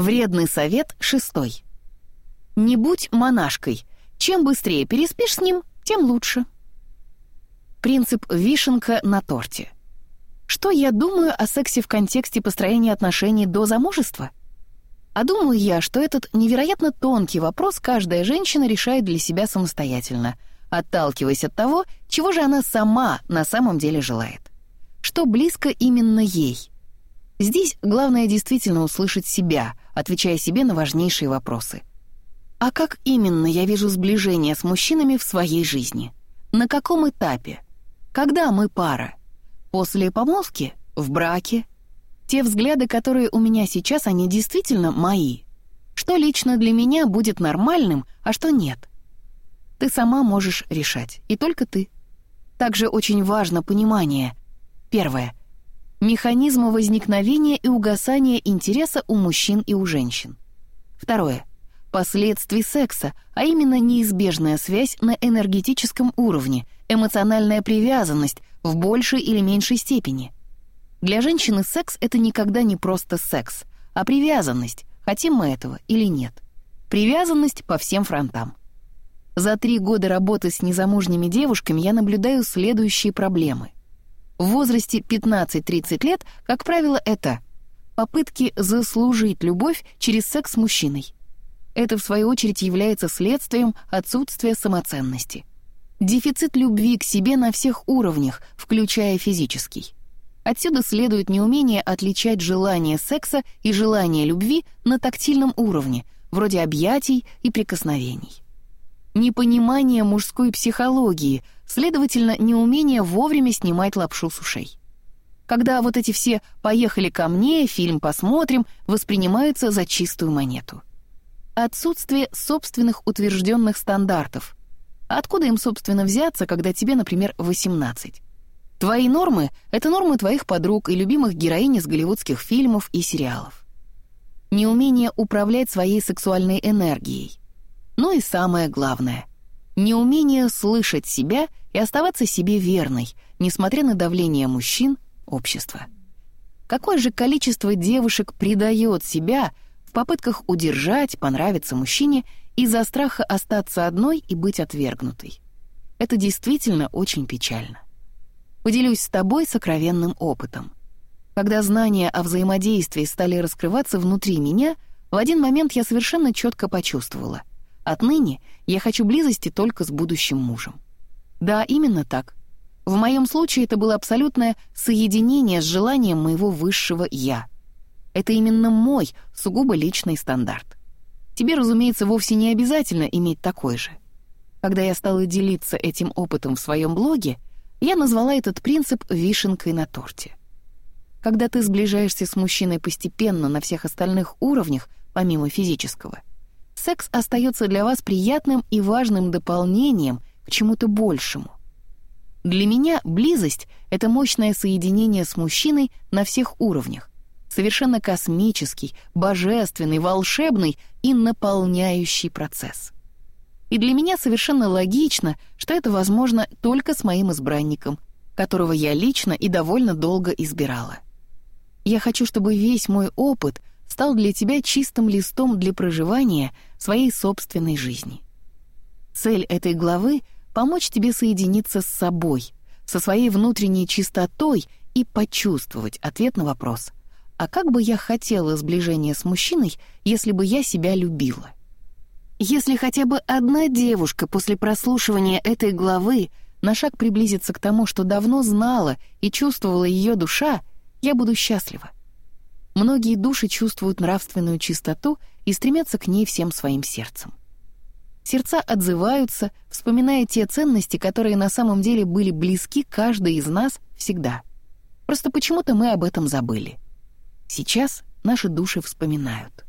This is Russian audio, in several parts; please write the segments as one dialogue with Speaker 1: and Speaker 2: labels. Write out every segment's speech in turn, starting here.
Speaker 1: Вредный совет шестой. Не будь монашкой. Чем быстрее переспишь с ним, тем лучше. Принцип вишенка на торте. Что я думаю о сексе в контексте построения отношений до замужества? А думаю я, что этот невероятно тонкий вопрос каждая женщина решает для себя самостоятельно, отталкиваясь от того, чего же она сама на самом деле желает. Что близко именно ей. Здесь главное действительно услышать себя, отвечая себе на важнейшие вопросы. А как именно я вижу сближение с мужчинами в своей жизни? На каком этапе? Когда мы пара? После помолвки? В браке? Те взгляды, которые у меня сейчас, они действительно мои. Что лично для меня будет нормальным, а что нет? Ты сама можешь решать, и только ты. Также очень важно понимание. Первое. Механизмы возникновения и угасания интереса у мужчин и у женщин. Второе. Последствий секса, а именно неизбежная связь на энергетическом уровне, эмоциональная привязанность в большей или меньшей степени — для женщины секс — это никогда не просто секс, а привязанность, хотим мы этого или нет. Привязанность по всем фронтам. За три года работы с незамужними девушками я наблюдаю следующие проблемы. В возрасте 15-30 лет, как правило, это попытки заслужить любовь через секс с мужчиной. Это, в свою очередь, является следствием отсутствия самоценности. Дефицит любви к себе на всех уровнях, включая физический. Отсюда следует неумение отличать желание секса и желание любви на тактильном уровне, вроде объятий и прикосновений. Непонимание мужской психологии, следовательно, неумение вовремя снимать лапшу с ушей. Когда вот эти все «поехали ко мне», «фильм посмотрим» воспринимаются за чистую монету. Отсутствие собственных утвержденных стандартов. Откуда им, собственно, взяться, когда тебе, например, 18? Твои нормы — это нормы твоих подруг и любимых героинь из голливудских фильмов и сериалов. Неумение управлять своей сексуальной энергией. Ну и самое главное — неумение слышать себя и оставаться себе верной, несмотря на давление мужчин, общества. Какое же количество девушек предает себя в попытках удержать, понравиться мужчине из-за страха остаться одной и быть отвергнутой? Это действительно очень печально. Поделюсь с тобой сокровенным опытом. Когда знания о взаимодействии стали раскрываться внутри меня, в один момент я совершенно четко почувствовала. Отныне я хочу близости только с будущим мужем. Да, именно так. В моем случае это было абсолютное соединение с желанием моего высшего «я». Это именно мой сугубо личный стандарт. Тебе, разумеется, вовсе не обязательно иметь такой же. Когда я стала делиться этим опытом в своем блоге, я назвала этот принцип вишенкой на торте. Когда ты сближаешься с мужчиной постепенно на всех остальных уровнях, помимо физического, секс остается для вас приятным и важным дополнением к чему-то большему. Для меня близость — это мощное соединение с мужчиной на всех уровнях, совершенно космический, божественный, волшебный и наполняющий процесс. И для меня совершенно логично, что это возможно только с моим избранником, которого я лично и довольно долго избирала. Я хочу, чтобы весь мой опыт стал для тебя чистым листом для проживания своей собственной жизни. Цель этой главы — помочь тебе соединиться с собой, со своей внутренней чистотой и почувствовать ответ на вопрос «А как бы я хотела сближения с мужчиной, если бы я себя любила?» Если хотя бы одна девушка после прослушивания этой главы на шаг приблизится к тому, что давно знала и чувствовала ее душа, я буду счастлива. Многие души чувствуют нравственную чистоту и стремятся к ней всем своим сердцем. Сердца отзываются, вспоминая те ценности, которые на самом деле были близки каждой из нас всегда. Просто почему-то мы об этом забыли. Сейчас наши души вспоминают.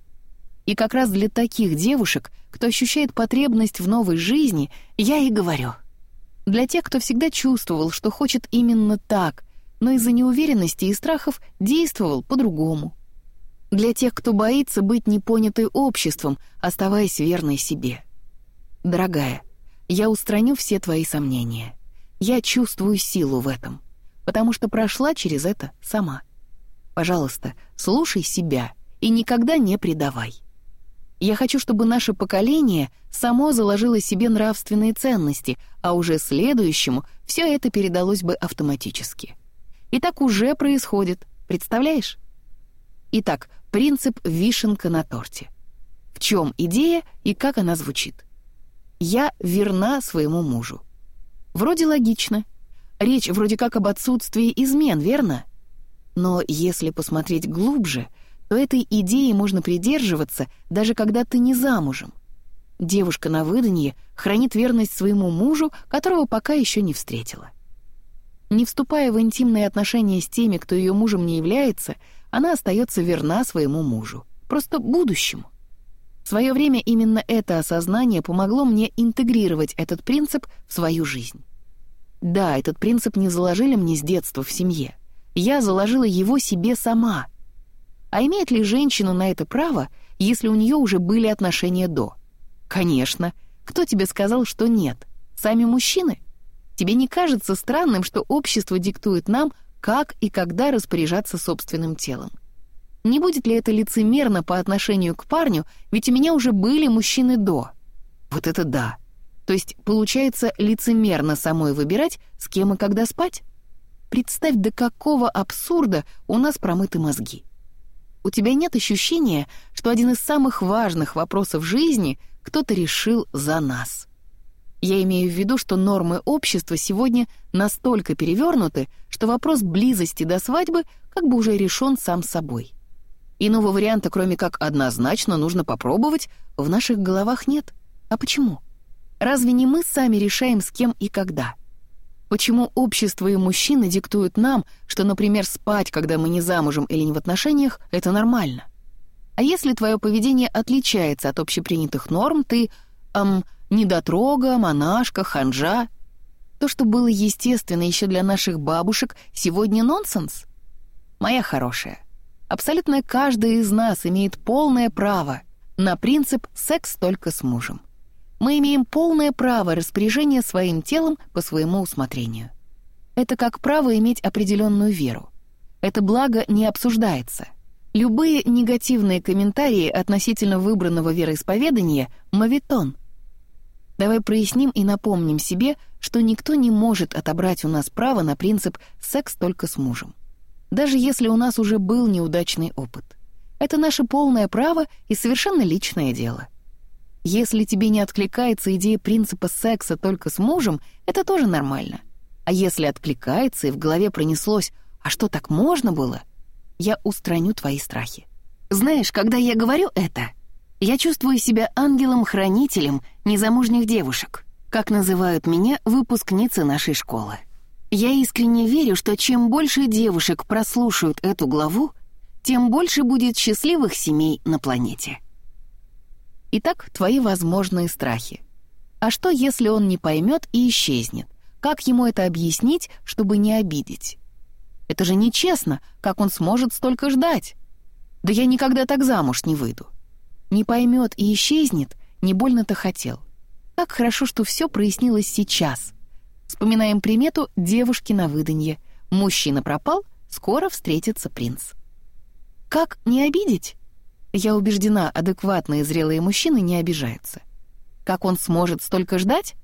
Speaker 1: И как раз для таких девушек, кто ощущает потребность в новой жизни, я и говорю. Для тех, кто всегда чувствовал, что хочет именно так, но из-за неуверенности и страхов действовал по-другому. Для тех, кто боится быть непонятой обществом, оставаясь верной себе. Дорогая, я устраню все твои сомнения. Я чувствую силу в этом, потому что прошла через это сама. Пожалуйста, слушай себя — и никогда не предавай. Я хочу, чтобы наше поколение само заложило себе нравственные ценности, а уже следующему все это передалось бы автоматически. И так уже происходит, представляешь? Итак, принцип «вишенка на торте». В чем идея и как она звучит? «Я верна своему мужу». Вроде логично. Речь вроде как об отсутствии измен, верно? Но если посмотреть глубже — то этой идеи можно придерживаться, даже когда ты не замужем. Девушка на выданье хранит верность своему мужу, которого пока еще не встретила. Не вступая в интимные отношения с теми, кто ее мужем не является, она остается верна своему мужу, просто будущему. В свое время именно это осознание помогло мне интегрировать этот принцип в свою жизнь. Да, этот принцип не заложили мне с детства в семье. Я заложила его себе сама, а имеет ли женщина на это право, если у нее уже были отношения до? Конечно. Кто тебе сказал, что нет? Сами мужчины? Тебе не кажется странным, что общество диктует нам, как и когда распоряжаться собственным телом? Не будет ли это лицемерно по отношению к парню, ведь у меня уже были мужчины до? Вот это да. То есть, получается, лицемерно самой выбирать, с кем и когда спать? Представь, до какого абсурда у нас промыты мозги. У тебя нет ощущения, что один из самых важных вопросов жизни кто-то решил за нас. Я имею в виду, что нормы общества сегодня настолько перевернуты, что вопрос близости до свадьбы как бы уже решен сам собой. Иного варианта, кроме как однозначно нужно попробовать, в наших головах нет. А почему? Разве не мы сами решаем, с кем и когда? Почему общество и мужчины диктуют нам, что, например, спать, когда мы не замужем или не в отношениях, это нормально? А если твое поведение отличается от общепринятых норм, ты, эм, недотрога, монашка, ханжа, то, что было естественно еще для наших бабушек, сегодня нонсенс? Моя хорошая, абсолютно каждый из нас имеет полное право на принцип «секс только с мужем» мы имеем полное право распоряжения своим телом по своему усмотрению. Это как право иметь определенную веру. Это благо не обсуждается. Любые негативные комментарии относительно выбранного вероисповедания — мавитон. Давай проясним и напомним себе, что никто не может отобрать у нас право на принцип «секс только с мужем». Даже если у нас уже был неудачный опыт. Это наше полное право и совершенно личное дело — если тебе не откликается идея принципа секса только с мужем, это тоже нормально. А если откликается и в голове пронеслось «А что, так можно было?» Я устраню твои страхи. Знаешь, когда я говорю это, я чувствую себя ангелом-хранителем незамужних девушек, как называют меня выпускницы нашей школы. Я искренне верю, что чем больше девушек прослушают эту главу, тем больше будет счастливых семей на планете. Итак, твои возможные страхи. А что, если он не поймет и исчезнет? Как ему это объяснить, чтобы не обидеть? Это же нечестно, как он сможет столько ждать? Да я никогда так замуж не выйду. Не поймет и исчезнет, не больно-то хотел. Как хорошо, что все прояснилось сейчас. Вспоминаем примету девушки на выданье. Мужчина пропал, скоро встретится принц. Как не обидеть? Я убеждена, адекватные зрелые мужчины не обижаются. Как он сможет столько ждать?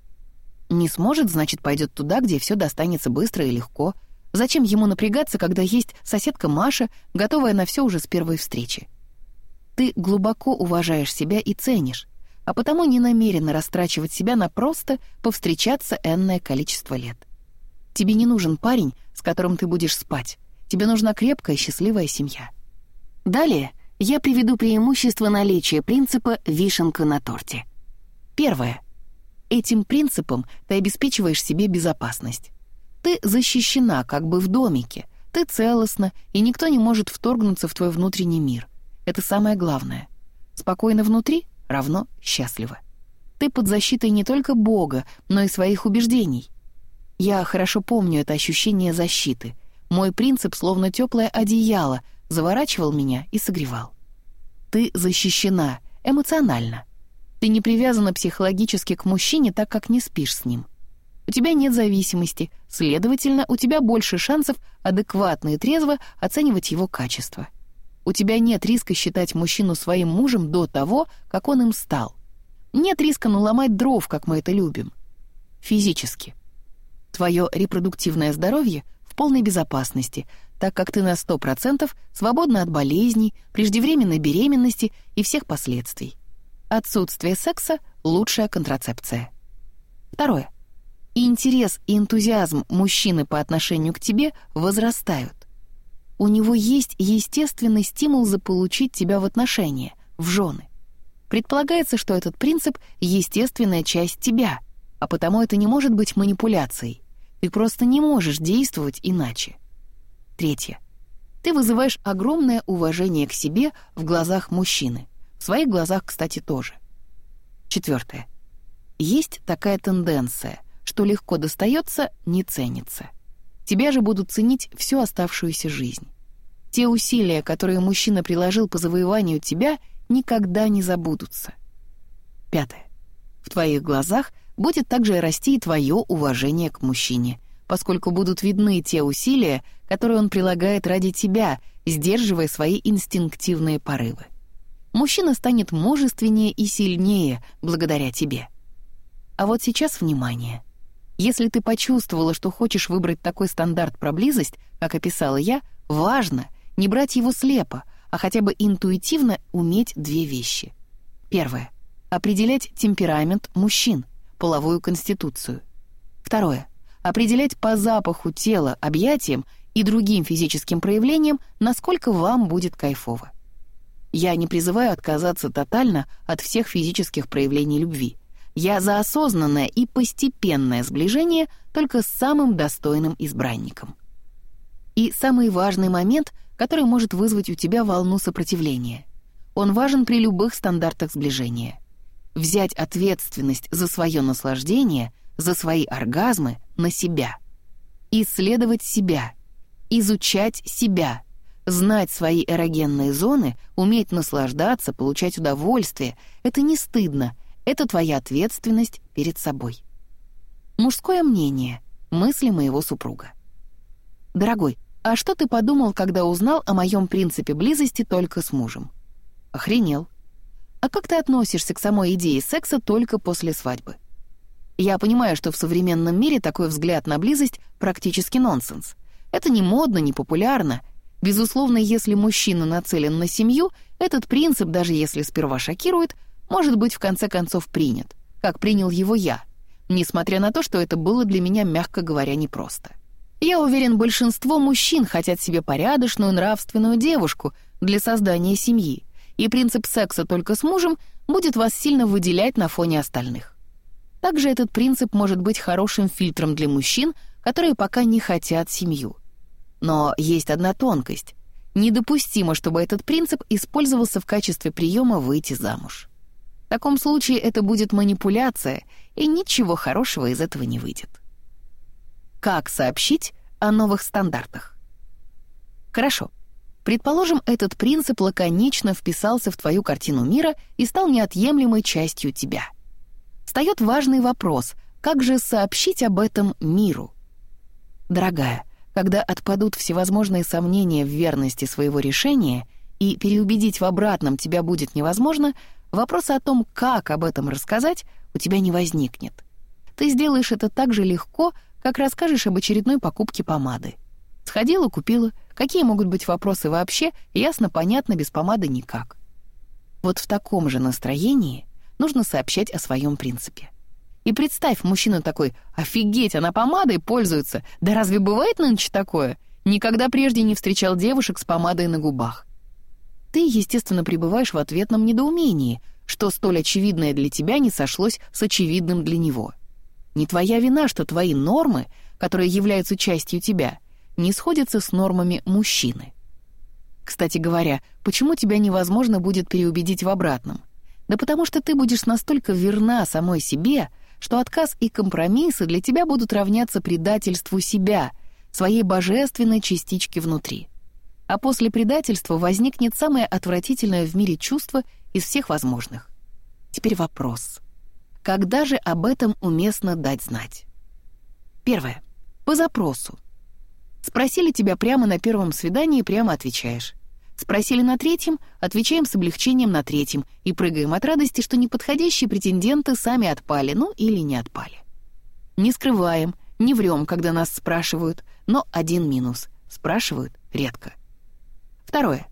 Speaker 1: Не сможет, значит, пойдет туда, где все достанется быстро и легко. Зачем ему напрягаться, когда есть соседка Маша, готовая на все уже с первой встречи? Ты глубоко уважаешь себя и ценишь, а потому не намерена растрачивать себя на просто повстречаться энное количество лет. Тебе не нужен парень, с которым ты будешь спать. Тебе нужна крепкая, счастливая семья. Далее я приведу преимущество наличия принципа «вишенка на торте». Первое. Этим принципом ты обеспечиваешь себе безопасность. Ты защищена как бы в домике, ты целостна, и никто не может вторгнуться в твой внутренний мир. Это самое главное. Спокойно внутри равно счастливо. Ты под защитой не только Бога, но и своих убеждений. Я хорошо помню это ощущение защиты. Мой принцип, словно теплое одеяло — заворачивал меня и согревал. Ты защищена эмоционально. Ты не привязана психологически к мужчине, так как не спишь с ним. У тебя нет зависимости, следовательно, у тебя больше шансов адекватно и трезво оценивать его качество. У тебя нет риска считать мужчину своим мужем до того, как он им стал. Нет риска наломать дров, как мы это любим. Физически. Твое репродуктивное здоровье в полной безопасности, так как ты на 100% свободна от болезней, преждевременной беременности и всех последствий. Отсутствие секса — лучшая контрацепция. Второе. Интерес и энтузиазм мужчины по отношению к тебе возрастают. У него есть естественный стимул заполучить тебя в отношения, в жены. Предполагается, что этот принцип — естественная часть тебя, а потому это не может быть манипуляцией. Ты просто не можешь действовать иначе. Третье. Ты вызываешь огромное уважение к себе в глазах мужчины. В своих глазах, кстати, тоже. Четвертое. Есть такая тенденция, что легко достается, не ценится. Тебя же будут ценить всю оставшуюся жизнь. Те усилия, которые мужчина приложил по завоеванию тебя, никогда не забудутся. Пятое. В твоих глазах будет также расти и твое уважение к мужчине, поскольку будут видны те усилия, которые он прилагает ради тебя, сдерживая свои инстинктивные порывы. Мужчина станет мужественнее и сильнее благодаря тебе. А вот сейчас внимание. Если ты почувствовала, что хочешь выбрать такой стандарт про близость, как описала я, важно не брать его слепо, а хотя бы интуитивно уметь две вещи. Первое. Определять темперамент мужчин, половую конституцию. Второе. Определять по запаху тела, объятиям и другим физическим проявлениям, насколько вам будет кайфово. Я не призываю отказаться тотально от всех физических проявлений любви. Я за осознанное и постепенное сближение только с самым достойным избранником. И самый важный момент — который может вызвать у тебя волну сопротивления. Он важен при любых стандартах сближения. Взять ответственность за свое наслаждение, за свои оргазмы на себя. Исследовать себя. Изучать себя. Знать свои эрогенные зоны, уметь наслаждаться, получать удовольствие — это не стыдно, это твоя ответственность перед собой. Мужское мнение, мысли моего супруга. Дорогой, «А что ты подумал, когда узнал о моем принципе близости только с мужем?» «Охренел». «А как ты относишься к самой идее секса только после свадьбы?» Я понимаю, что в современном мире такой взгляд на близость практически нонсенс. Это не модно, не популярно. Безусловно, если мужчина нацелен на семью, этот принцип, даже если сперва шокирует, может быть в конце концов принят, как принял его я, несмотря на то, что это было для меня, мягко говоря, непросто. Я уверен, большинство мужчин хотят себе порядочную нравственную девушку для создания семьи, и принцип секса только с мужем будет вас сильно выделять на фоне остальных. Также этот принцип может быть хорошим фильтром для мужчин, которые пока не хотят семью. Но есть одна тонкость. Недопустимо, чтобы этот принцип использовался в качестве приема выйти замуж. В таком случае это будет манипуляция, и ничего хорошего из этого не выйдет. Как сообщить о новых стандартах? Хорошо. Предположим, этот принцип лаконично вписался в твою картину мира и стал неотъемлемой частью тебя. Встает важный вопрос, как же сообщить об этом миру? Дорогая, когда отпадут всевозможные сомнения в верности своего решения и переубедить в обратном тебя будет невозможно, вопроса о том, как об этом рассказать, у тебя не возникнет. Ты сделаешь это так же легко, как расскажешь об очередной покупке помады. Сходила, купила. Какие могут быть вопросы вообще, ясно, понятно, без помады никак. Вот в таком же настроении нужно сообщать о своем принципе. И представь, мужчина такой, офигеть, она помадой пользуется. Да разве бывает нынче такое? Никогда прежде не встречал девушек с помадой на губах. Ты, естественно, пребываешь в ответном недоумении, что столь очевидное для тебя не сошлось с очевидным для него — не твоя вина, что твои нормы, которые являются частью тебя, не сходятся с нормами мужчины. Кстати говоря, почему тебя невозможно будет переубедить в обратном? Да потому что ты будешь настолько верна самой себе, что отказ и компромиссы для тебя будут равняться предательству себя, своей божественной частички внутри. А после предательства возникнет самое отвратительное в мире чувство из всех возможных. Теперь вопрос — когда же об этом уместно дать знать? Первое. По запросу. Спросили тебя прямо на первом свидании, прямо отвечаешь. Спросили на третьем, отвечаем с облегчением на третьем и прыгаем от радости, что неподходящие претенденты сами отпали, ну или не отпали. Не скрываем, не врем, когда нас спрашивают, но один минус — спрашивают редко. Второе.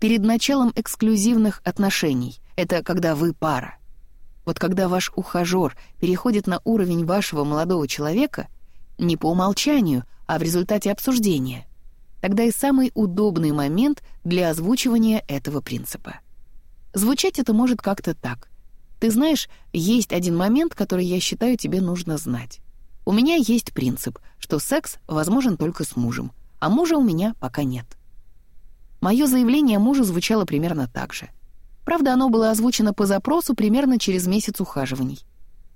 Speaker 1: Перед началом эксклюзивных отношений — это когда вы пара. Вот когда ваш ухажёр переходит на уровень вашего молодого человека, не по умолчанию, а в результате обсуждения, тогда и самый удобный момент для озвучивания этого принципа. Звучать это может как-то так. Ты знаешь, есть один момент, который я считаю тебе нужно знать. У меня есть принцип, что секс возможен только с мужем, а мужа у меня пока нет. Мое заявление мужу звучало примерно так же. Правда, оно было озвучено по запросу примерно через месяц ухаживаний.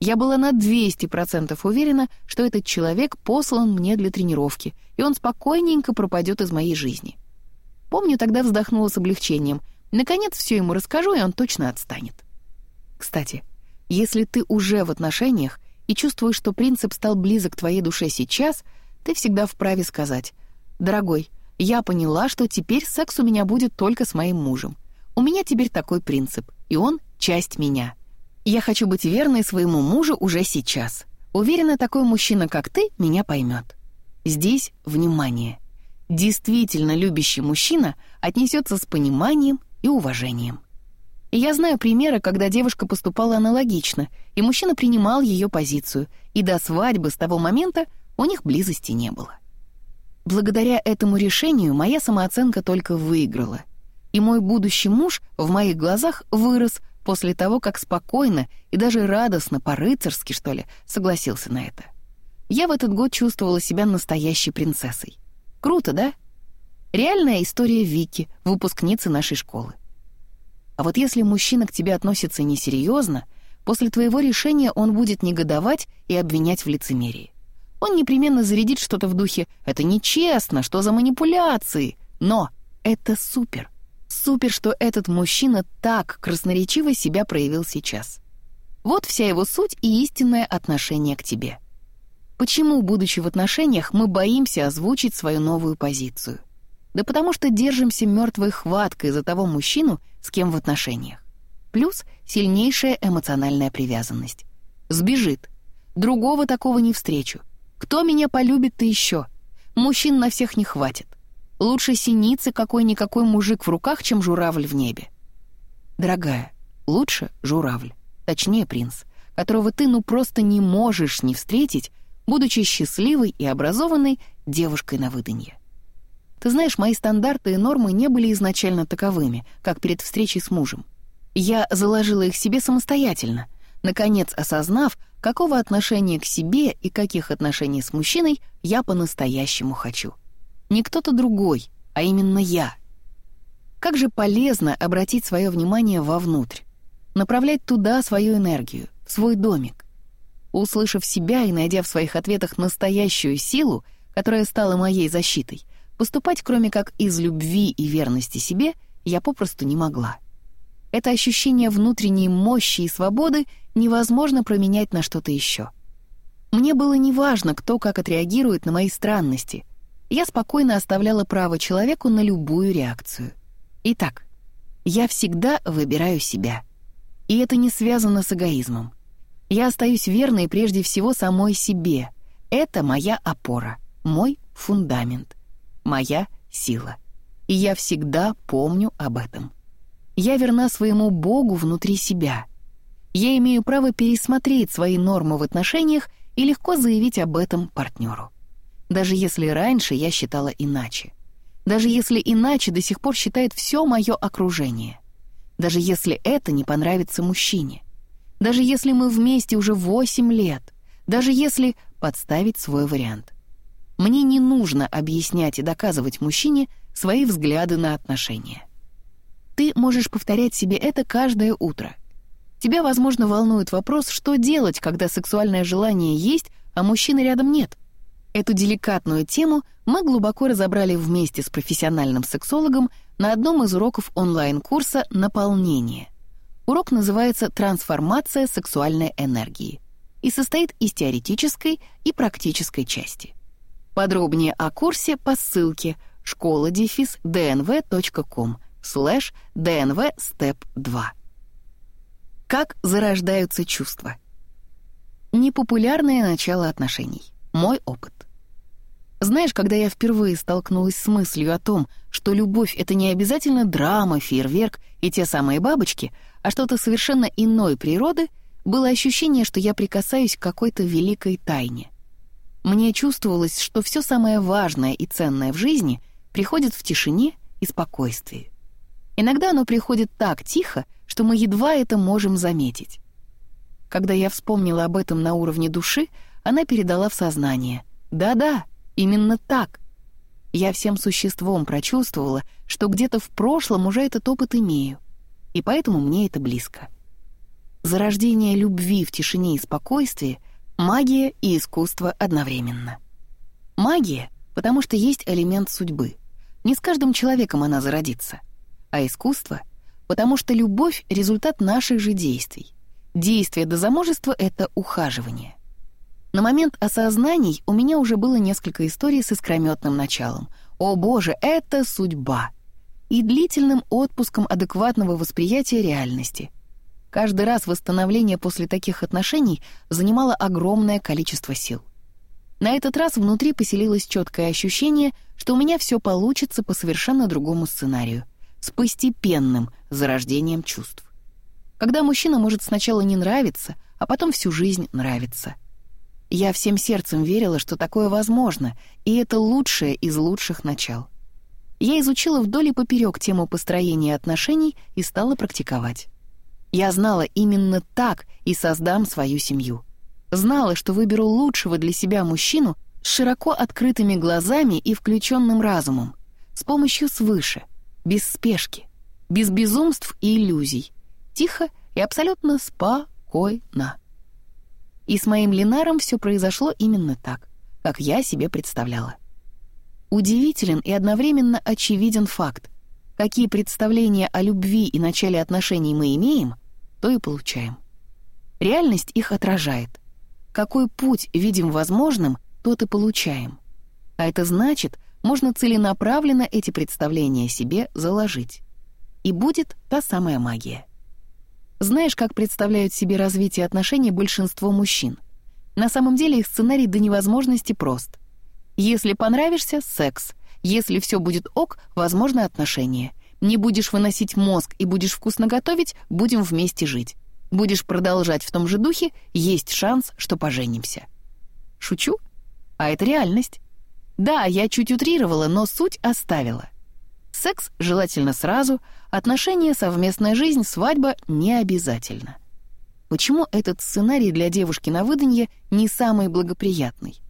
Speaker 1: Я была на 200% уверена, что этот человек послан мне для тренировки, и он спокойненько пропадет из моей жизни. Помню, тогда вздохнула с облегчением. Наконец все ему расскажу, и он точно отстанет. Кстати, если ты уже в отношениях и чувствуешь, что принцип стал близок твоей душе сейчас, ты всегда вправе сказать «Дорогой, я поняла, что теперь секс у меня будет только с моим мужем. У меня теперь такой принцип, и он — часть меня». Я хочу быть верной своему мужу уже сейчас. Уверена, такой мужчина, как ты, меня поймет. Здесь внимание. Действительно любящий мужчина отнесется с пониманием и уважением. Я знаю примеры, когда девушка поступала аналогично, и мужчина принимал ее позицию, и до свадьбы с того момента у них близости не было. Благодаря этому решению моя самооценка только выиграла. И мой будущий муж в моих глазах вырос после того, как спокойно и даже радостно, по-рыцарски, что ли, согласился на это. Я в этот год чувствовала себя настоящей принцессой. Круто, да? Реальная история Вики, выпускницы нашей школы. А вот если мужчина к тебе относится несерьезно, после твоего решения он будет негодовать и обвинять в лицемерии. Он непременно зарядит что-то в духе «это нечестно, что за манипуляции?» Но это супер. Супер, что этот мужчина так красноречиво себя проявил сейчас. Вот вся его суть и истинное отношение к тебе. Почему, будучи в отношениях, мы боимся озвучить свою новую позицию? Да потому что держимся мертвой хваткой за того мужчину, с кем в отношениях. Плюс сильнейшая эмоциональная привязанность. Сбежит. Другого такого не встречу. Кто меня полюбит-то еще? Мужчин на всех не хватит. Лучше синицы какой-никакой мужик в руках, чем журавль в небе. Дорогая, лучше журавль, точнее принц, которого ты ну просто не можешь не встретить, будучи счастливой и образованной девушкой на выданье. Ты знаешь, мои стандарты и нормы не были изначально таковыми, как перед встречей с мужем. Я заложила их себе самостоятельно, наконец осознав, какого отношения к себе и каких отношений с мужчиной я по-настоящему хочу. Не кто-то другой, а именно я. Как же полезно обратить свое внимание вовнутрь, направлять туда свою энергию, в свой домик. Услышав себя и найдя в своих ответах настоящую силу, которая стала моей защитой, поступать кроме как из любви и верности себе я попросту не могла. Это ощущение внутренней мощи и свободы невозможно променять на что-то еще. Мне было неважно, кто как отреагирует на мои странности, я спокойно оставляла право человеку на любую реакцию. Итак, я всегда выбираю себя. И это не связано с эгоизмом. Я остаюсь верной прежде всего самой себе. Это моя опора, мой фундамент, моя сила. И я всегда помню об этом. Я верна своему Богу внутри себя. Я имею право пересмотреть свои нормы в отношениях и легко заявить об этом партнеру даже если раньше я считала иначе. Даже если иначе до сих пор считает все мое окружение. Даже если это не понравится мужчине. Даже если мы вместе уже 8 лет. Даже если подставить свой вариант. Мне не нужно объяснять и доказывать мужчине свои взгляды на отношения. Ты можешь повторять себе это каждое утро. Тебя, возможно, волнует вопрос, что делать, когда сексуальное желание есть, а мужчины рядом нет — Эту деликатную тему мы глубоко разобрали вместе с профессиональным сексологом на одном из уроков онлайн-курса «Наполнение». Урок называется «Трансформация сексуальной энергии» и состоит из теоретической и практической части. Подробнее о курсе по ссылке школа-днв.com слэш ДНВ степ 2. Как зарождаются чувства? Непопулярное начало отношений. Мой опыт. Знаешь, когда я впервые столкнулась с мыслью о том, что любовь — это не обязательно драма, фейерверк и те самые бабочки, а что-то совершенно иной природы, было ощущение, что я прикасаюсь к какой-то великой тайне. Мне чувствовалось, что все самое важное и ценное в жизни приходит в тишине и спокойствии. Иногда оно приходит так тихо, что мы едва это можем заметить. Когда я вспомнила об этом на уровне души, она передала в сознание. «Да-да, Именно так. Я всем существом прочувствовала, что где-то в прошлом уже этот опыт имею, и поэтому мне это близко. Зарождение любви в тишине и спокойствии — магия и искусство одновременно. Магия, потому что есть элемент судьбы. Не с каждым человеком она зародится. А искусство, потому что любовь — результат наших же действий. Действие до замужества — это ухаживание. На момент осознаний у меня уже было несколько историй с искрометным началом. О боже, это судьба! И длительным отпуском адекватного восприятия реальности. Каждый раз восстановление после таких отношений занимало огромное количество сил. На этот раз внутри поселилось четкое ощущение, что у меня все получится по совершенно другому сценарию, с постепенным зарождением чувств. Когда мужчина может сначала не нравиться, а потом всю жизнь нравиться — я всем сердцем верила, что такое возможно, и это лучшее из лучших начал. Я изучила вдоль и поперек тему построения отношений и стала практиковать. Я знала именно так и создам свою семью. Знала, что выберу лучшего для себя мужчину с широко открытыми глазами и включенным разумом, с помощью свыше, без спешки, без безумств и иллюзий, тихо и абсолютно спокойно. И с моим Ленаром все произошло именно так, как я себе представляла. Удивителен и одновременно очевиден факт. Какие представления о любви и начале отношений мы имеем, то и получаем. Реальность их отражает. Какой путь видим возможным, тот и получаем. А это значит, можно целенаправленно эти представления себе заложить. И будет та самая магия. Знаешь, как представляют себе развитие отношений большинство мужчин? На самом деле их сценарий до невозможности прост. Если понравишься — секс. Если все будет ок, возможно отношения. Не будешь выносить мозг и будешь вкусно готовить — будем вместе жить. Будешь продолжать в том же духе — есть шанс, что поженимся. Шучу? А это реальность. Да, я чуть утрировала, но суть оставила. Секс желательно сразу, отношения, совместная жизнь, свадьба не обязательно. Почему этот сценарий для девушки на выданье не самый благоприятный?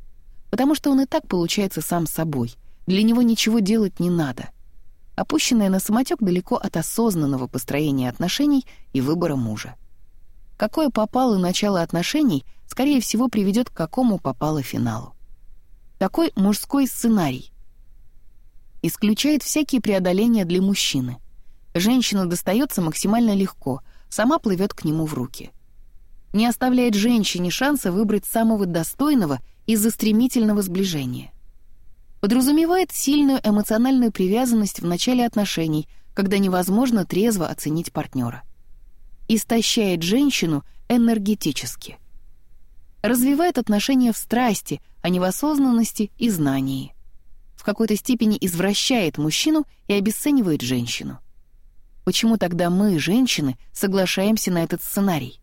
Speaker 1: Потому что он и так получается сам собой. Для него ничего делать не надо. Опущенная на самотек далеко от осознанного построения отношений и выбора мужа. Какое попало начало отношений, скорее всего, приведет к какому попало финалу. Такой мужской сценарий — исключает всякие преодоления для мужчины. Женщина достается максимально легко, сама плывет к нему в руки. Не оставляет женщине шанса выбрать самого достойного из-за стремительного сближения. Подразумевает сильную эмоциональную привязанность в начале отношений, когда невозможно трезво оценить партнера. Истощает женщину энергетически. Развивает отношения в страсти, а не в осознанности и знании в какой-то степени извращает мужчину и обесценивает женщину. Почему тогда мы, женщины, соглашаемся на этот сценарий?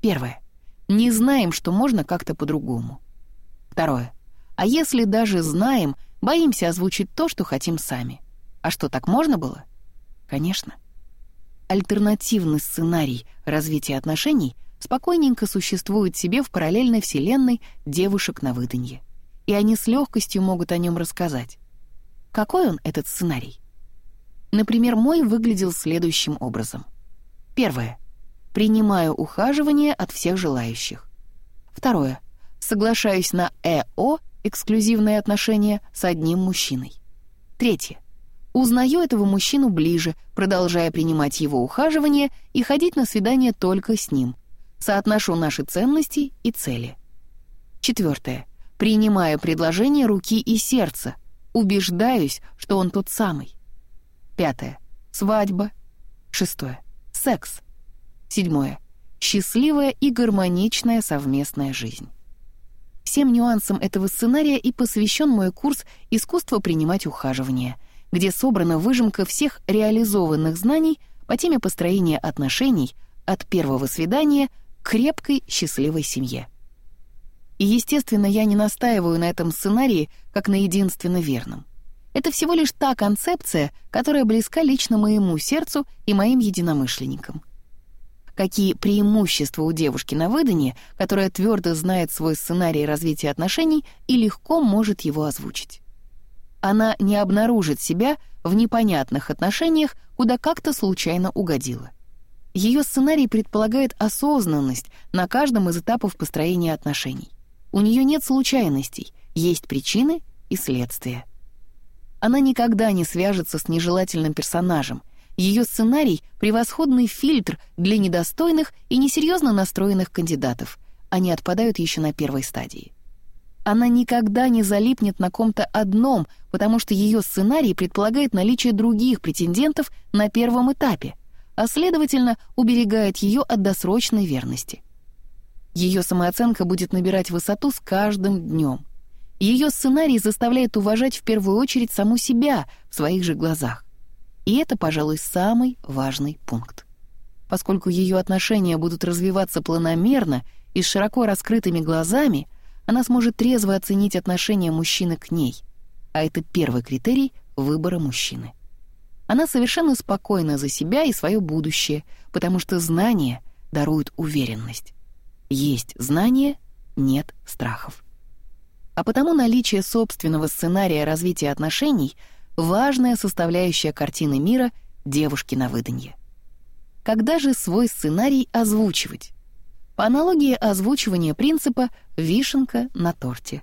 Speaker 1: Первое. Не знаем, что можно как-то по-другому. Второе. А если даже знаем, боимся озвучить то, что хотим сами. А что, так можно было? Конечно. Альтернативный сценарий развития отношений спокойненько существует себе в параллельной вселенной девушек на выданье и они с легкостью могут о нем рассказать. Какой он, этот сценарий? Например, мой выглядел следующим образом. Первое. Принимаю ухаживание от всех желающих. Второе. Соглашаюсь на ЭО, эксклюзивные отношения, с одним мужчиной. Третье. Узнаю этого мужчину ближе, продолжая принимать его ухаживание и ходить на свидание только с ним. Соотношу наши ценности и цели. Четвертое. Принимаю предложение руки и сердца. Убеждаюсь, что он тот самый. Пятое. Свадьба. Шестое. Секс. Седьмое. Счастливая и гармоничная совместная жизнь. Всем нюансам этого сценария и посвящен мой курс «Искусство принимать ухаживание», где собрана выжимка всех реализованных знаний по теме построения отношений от первого свидания крепкой счастливой семье. И, естественно, я не настаиваю на этом сценарии как на единственно верном. Это всего лишь та концепция, которая близка лично моему сердцу и моим единомышленникам. Какие преимущества у девушки на выданье, которая твердо знает свой сценарий развития отношений и легко может его озвучить. Она не обнаружит себя в непонятных отношениях, куда как-то случайно угодила. Ее сценарий предполагает осознанность на каждом из этапов построения отношений. У нее нет случайностей, есть причины и следствия. Она никогда не свяжется с нежелательным персонажем. Ее сценарий — превосходный фильтр для недостойных и несерьезно настроенных кандидатов. Они отпадают еще на первой стадии. Она никогда не залипнет на ком-то одном, потому что ее сценарий предполагает наличие других претендентов на первом этапе, а следовательно, уберегает ее от досрочной верности. Ее самооценка будет набирать высоту с каждым днем. Ее сценарий заставляет уважать в первую очередь саму себя в своих же глазах. И это, пожалуй, самый важный пункт. Поскольку ее отношения будут развиваться планомерно и с широко раскрытыми глазами, она сможет трезво оценить отношение мужчины к ней. А это первый критерий выбора мужчины. Она совершенно спокойна за себя и свое будущее, потому что знания даруют уверенность. Есть знания, нет страхов. А потому наличие собственного сценария развития отношений — важная составляющая картины мира девушки на выданье. Когда же свой сценарий озвучивать? По аналогии озвучивания принципа «вишенка на торте».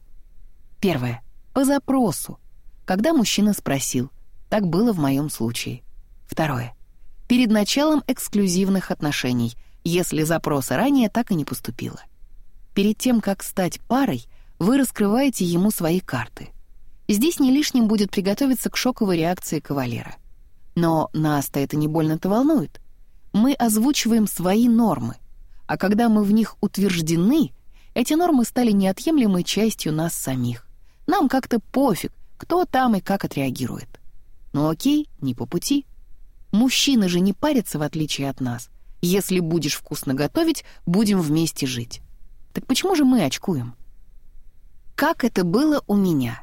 Speaker 1: Первое. По запросу. Когда мужчина спросил. Так было в моем случае. Второе. Перед началом эксклюзивных отношений — если запроса ранее так и не поступило. Перед тем, как стать парой, вы раскрываете ему свои карты. Здесь не лишним будет приготовиться к шоковой реакции кавалера. Но нас-то это не больно-то волнует. Мы озвучиваем свои нормы, а когда мы в них утверждены, эти нормы стали неотъемлемой частью нас самих. Нам как-то пофиг, кто там и как отреагирует. Ну окей, не по пути. Мужчины же не парятся, в отличие от нас. Если будешь вкусно готовить, будем вместе жить. Так почему же мы очкуем? Как это было у меня?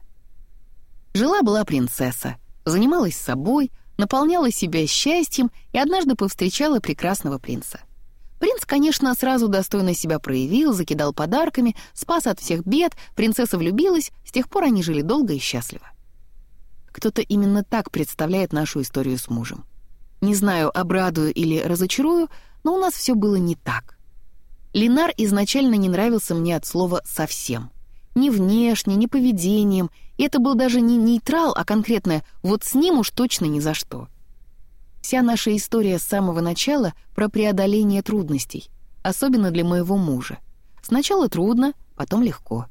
Speaker 1: Жила-была принцесса, занималась собой, наполняла себя счастьем и однажды повстречала прекрасного принца. Принц, конечно, сразу достойно себя проявил, закидал подарками, спас от всех бед, принцесса влюбилась, с тех пор они жили долго и счастливо. Кто-то именно так представляет нашу историю с мужем. Не знаю, обрадую или разочарую, но у нас все было не так. Ленар изначально не нравился мне от слова «совсем». Ни внешне, ни поведением, и это был даже не нейтрал, а конкретное «вот с ним уж точно ни за что». Вся наша история с самого начала про преодоление трудностей, особенно для моего мужа. Сначала трудно, потом легко.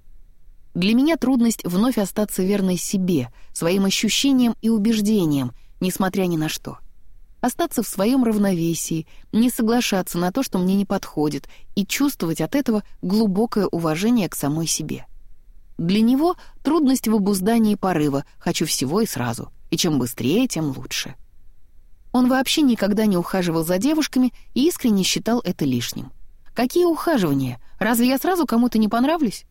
Speaker 1: Для меня трудность вновь остаться верной себе, своим ощущениям и убеждениям, несмотря ни на что остаться в своем равновесии, не соглашаться на то, что мне не подходит, и чувствовать от этого глубокое уважение к самой себе. Для него трудность в обуздании порыва «хочу всего и сразу», и чем быстрее, тем лучше. Он вообще никогда не ухаживал за девушками и искренне считал это лишним. Какие ухаживания? Разве я сразу кому-то не понравлюсь?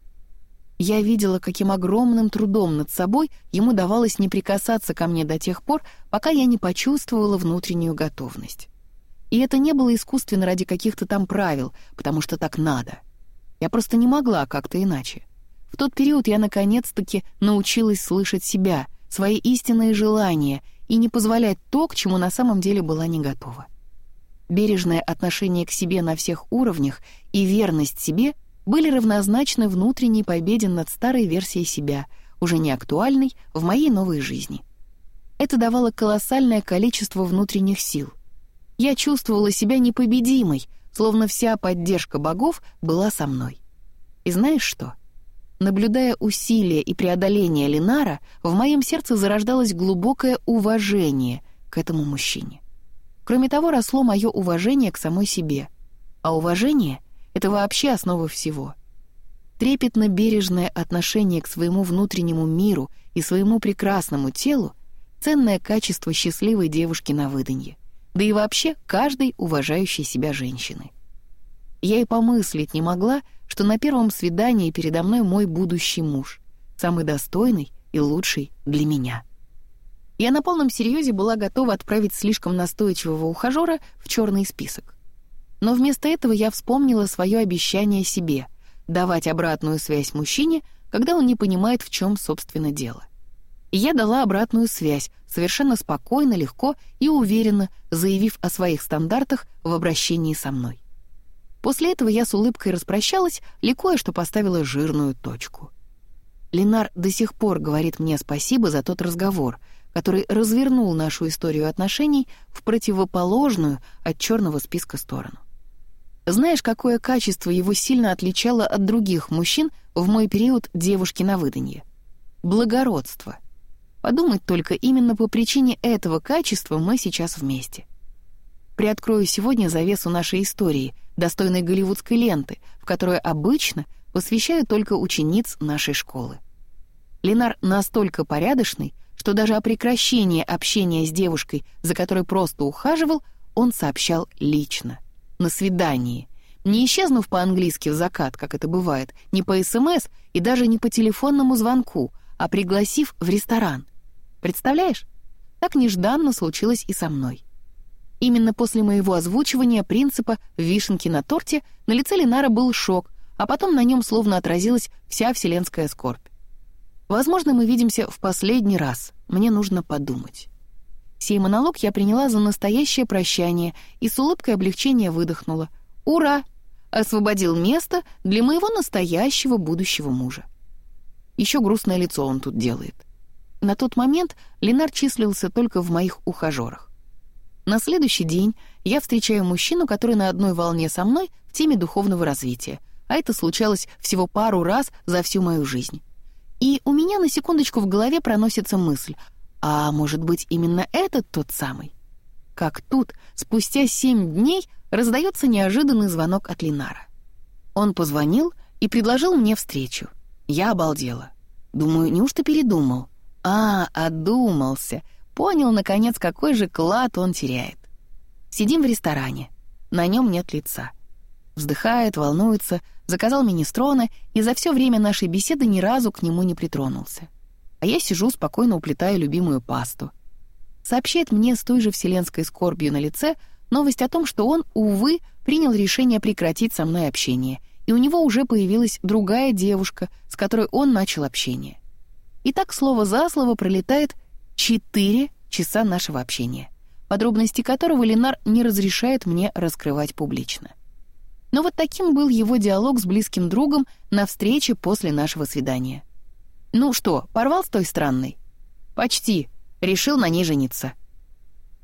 Speaker 1: Я видела, каким огромным трудом над собой ему давалось не прикасаться ко мне до тех пор, пока я не почувствовала внутреннюю готовность. И это не было искусственно ради каких-то там правил, потому что так надо. Я просто не могла как-то иначе. В тот период я наконец-таки научилась слышать себя, свои истинные желания и не позволять то, к чему на самом деле была не готова. Бережное отношение к себе на всех уровнях и верность себе были равнозначны внутренней победе над старой версией себя, уже не актуальной в моей новой жизни. Это давало колоссальное количество внутренних сил. Я чувствовала себя непобедимой, словно вся поддержка богов была со мной. И знаешь что? Наблюдая усилия и преодоление Линара, в моем сердце зарождалось глубокое уважение к этому мужчине. Кроме того, росло мое уважение к самой себе. А уважение — это вообще основа всего. Трепетно-бережное отношение к своему внутреннему миру и своему прекрасному телу — ценное качество счастливой девушки на выданье, да и вообще каждой уважающей себя женщины. Я и помыслить не могла, что на первом свидании передо мной мой будущий муж, самый достойный и лучший для меня. Я на полном серьезе была готова отправить слишком настойчивого ухажера в черный список. Но вместо этого я вспомнила свое обещание себе — давать обратную связь мужчине, когда он не понимает, в чем, собственно, дело. И я дала обратную связь, совершенно спокойно, легко и уверенно, заявив о своих стандартах в обращении со мной. После этого я с улыбкой распрощалась, ликуя, что поставила жирную точку. Ленар до сих пор говорит мне спасибо за тот разговор — который развернул нашу историю отношений в противоположную от черного списка сторону. Знаешь, какое качество его сильно отличало от других мужчин в мой период девушки на выданье? Благородство. Подумать только, именно по причине этого качества мы сейчас вместе. Приоткрою сегодня завесу нашей истории, достойной голливудской ленты, в которую обычно посвящаю только учениц нашей школы. Ленар настолько порядочный, что даже о прекращении общения с девушкой, за которой просто ухаживал, он сообщал лично, на свидании, не исчезнув по-английски в закат, как это бывает, не по СМС и даже не по телефонному звонку, а пригласив в ресторан. Представляешь? Так нежданно случилось и со мной. Именно после моего озвучивания принципа «вишенки на торте» на лице Ленара был шок, а потом на нем словно отразилась вся вселенская скорбь. Возможно, мы видимся в последний раз. Мне нужно подумать. Сей монолог я приняла за настоящее прощание и с улыбкой облегчения выдохнула. «Ура!» Освободил место для моего настоящего будущего мужа. Еще грустное лицо он тут делает. На тот момент Ленар числился только в моих ухажерах. На следующий день я встречаю мужчину, который на одной волне со мной в теме духовного развития, а это случалось всего пару раз за всю мою жизнь. И у меня на секундочку в голове проносится мысль, а может быть именно этот тот самый? Как тут, спустя семь дней, раздается неожиданный звонок от Линара. Он позвонил и предложил мне встречу. Я обалдела. Думаю, неужто передумал? А, одумался. Понял, наконец, какой же клад он теряет. Сидим в ресторане. На нем нет лица. Вздыхает, волнуется, заказал министроны и за все время нашей беседы ни разу к нему не притронулся. А я сижу, спокойно уплетаю любимую пасту. Сообщает мне с той же вселенской скорбью на лице новость о том, что он, увы, принял решение прекратить со мной общение, и у него уже появилась другая девушка, с которой он начал общение. И так слово за слово пролетает четыре часа нашего общения, подробности которого Ленар не разрешает мне раскрывать публично. Но вот таким был его диалог с близким другом на встрече после нашего свидания. «Ну что, порвал с той странной?» «Почти. Решил на ней жениться».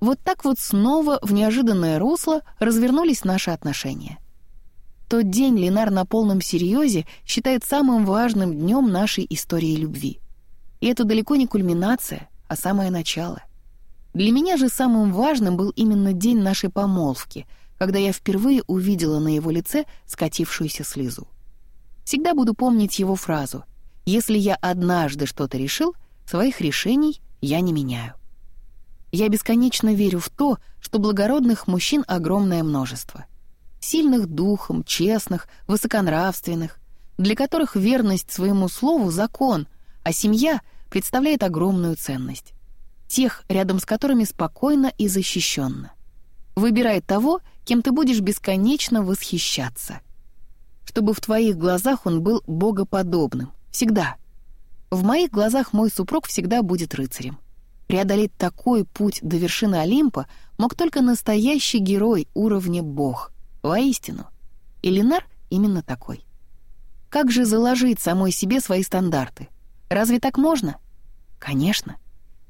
Speaker 1: Вот так вот снова в неожиданное русло развернулись наши отношения. Тот день Ленар на полном серьезе считает самым важным днем нашей истории любви. И это далеко не кульминация, а самое начало. Для меня же самым важным был именно день нашей помолвки — когда я впервые увидела на его лице скатившуюся слезу. Всегда буду помнить его фразу «Если я однажды что-то решил, своих решений я не меняю». Я бесконечно верю в то, что благородных мужчин огромное множество. Сильных духом, честных, высоконравственных, для которых верность своему слову — закон, а семья представляет огромную ценность. Тех, рядом с которыми спокойно и защищенно. Выбирай того, кем ты будешь бесконечно восхищаться. Чтобы в твоих глазах он был богоподобным. Всегда. В моих глазах мой супруг всегда будет рыцарем. Преодолеть такой путь до вершины Олимпа мог только настоящий герой уровня бог. Воистину. И Ленар именно такой. Как же заложить самой себе свои стандарты? Разве так можно? Конечно.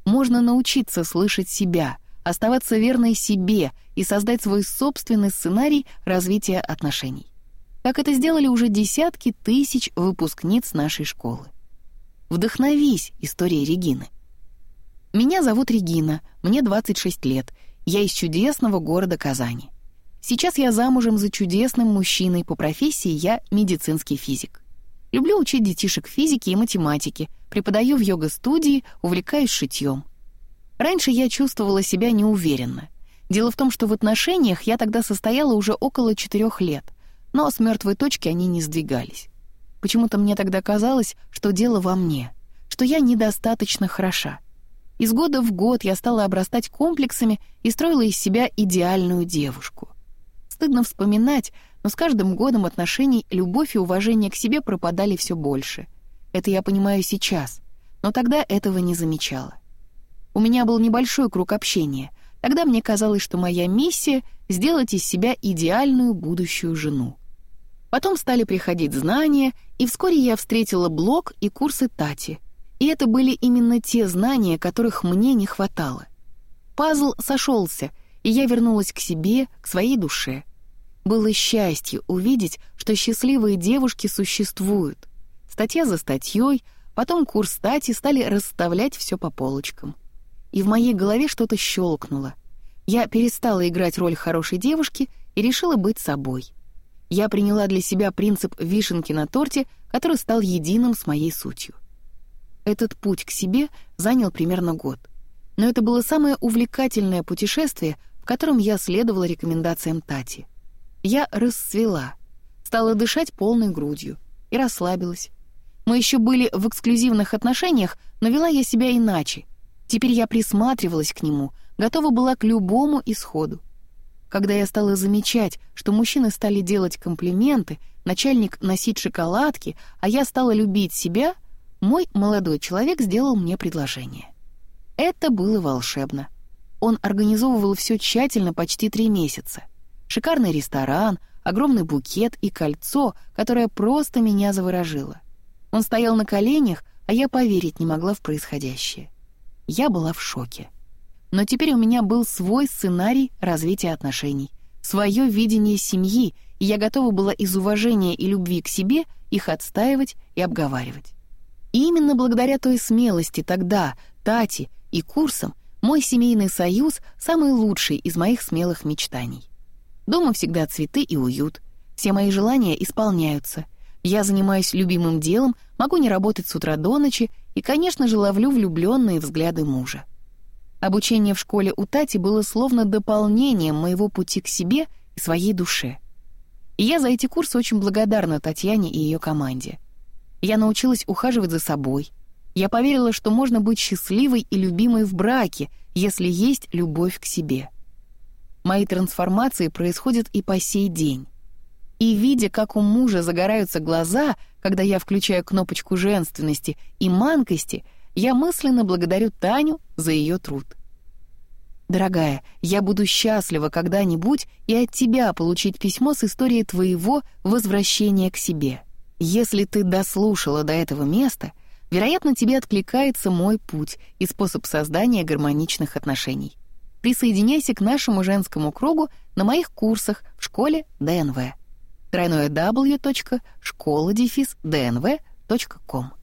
Speaker 1: Можно научиться слышать себя — оставаться верной себе и создать свой собственный сценарий развития отношений. Как это сделали уже десятки тысяч выпускниц нашей школы. Вдохновись историей Регины. Меня зовут Регина, мне 26 лет, Я из чудесного города Казани. Сейчас я замужем за чудесным мужчиной, по профессии я медицинский физик. Люблю учить детишек физике и математике, преподаю в йога-студии, увлекаюсь шитьем. Раньше я чувствовала себя неуверенно. Дело в том, что в отношениях я тогда состояла уже около четырех лет, но с мертвой точки они не сдвигались. Почему-то мне тогда казалось, что дело во мне, что я недостаточно хороша. Из года в год я стала обрастать комплексами и строила из себя идеальную девушку. Стыдно вспоминать, но с каждым годом отношений любовь и уважение к себе пропадали все больше. Это я понимаю сейчас, но тогда этого не замечала. У меня был небольшой круг общения. Тогда мне казалось, что моя миссия — сделать из себя идеальную будущую жену. Потом стали приходить знания, и вскоре я встретила блог и курсы Тати. И это были именно те знания, которых мне не хватало. Пазл сошелся, и я вернулась к себе, к своей душе. Было счастье увидеть, что счастливые девушки существуют. Статья за статьей, потом курс Тати стали расставлять все по полочкам. И в моей голове что-то щелкнуло. Я перестала играть роль хорошей девушки и решила быть собой — я приняла для себя принцип вишенки на торте, который стал единым с моей сутью. Этот путь к себе занял примерно год. Но это было самое увлекательное путешествие, в котором я следовала рекомендациям Тати. Я расцвела, стала дышать полной грудью и расслабилась. Мы еще были в эксклюзивных отношениях, но вела я себя иначе. Теперь я присматривалась к нему, готова была к любому исходу. Когда я стала замечать, что мужчины стали делать комплименты, начальник носить шоколадки, а я стала любить себя, мой молодой человек сделал мне предложение. Это было волшебно. Он организовывал все тщательно почти три месяца. Шикарный ресторан, огромный букет и кольцо, которое просто меня заворожило. Он стоял на коленях, а я поверить не могла в происходящее. Я была в шоке. Но теперь у меня был свой сценарий развития отношений, свое видение семьи, и я готова была из уважения и любви к себе их отстаивать и обговаривать. И именно благодаря той смелости тогда, Тати и курсам, мой семейный союз — самый лучший из моих смелых мечтаний. Дома всегда цветы и уют, все мои желания исполняются. Я занимаюсь любимым делом, могу не работать с утра до ночи и, конечно же, ловлю влюбленные взгляды мужа. Обучение в школе у Тати было словно дополнением моего пути к себе и своей душе. И я за эти курсы очень благодарна Татьяне и ее команде. Я научилась ухаживать за собой. Я поверила, что можно быть счастливой и любимой в браке, если есть любовь к себе. Мои трансформации происходят и по сей день. И видя, как у мужа загораются глаза, когда я включаю кнопочку женственности и манкости — я мысленно благодарю Таню за ее труд. Дорогая, я буду счастлива когда-нибудь и от тебя получить письмо с историей твоего возвращения к себе. Если ты дослушала до этого места, вероятно, тебе откликается мой путь и способ создания гармоничных отношений. Присоединяйся к нашему женскому кругу на моих курсах в школе ДНВ. www.школа-днв.com